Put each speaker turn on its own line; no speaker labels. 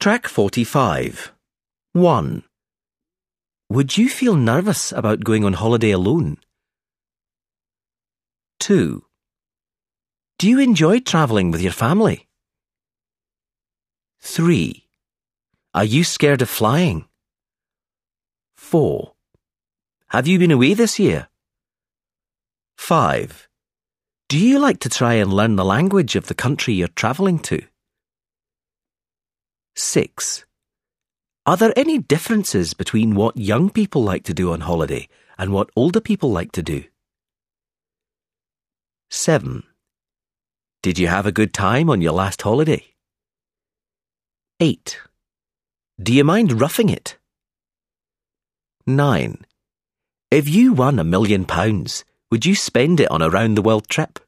Track 45. 1. Would you feel nervous about going on holiday alone? 2. Do you enjoy travelling with your family? 3. Are you scared of flying? 4. Have you been away this year? 5. Do you like to try and learn the language of the country you're travelling to? 6. Are there any differences between what young people like to do on holiday and what older people like to do? 7. Did you have a good time on your last holiday? 8. Do you mind roughing it? 9. If you won a million pounds, would you spend it on a round the world trip?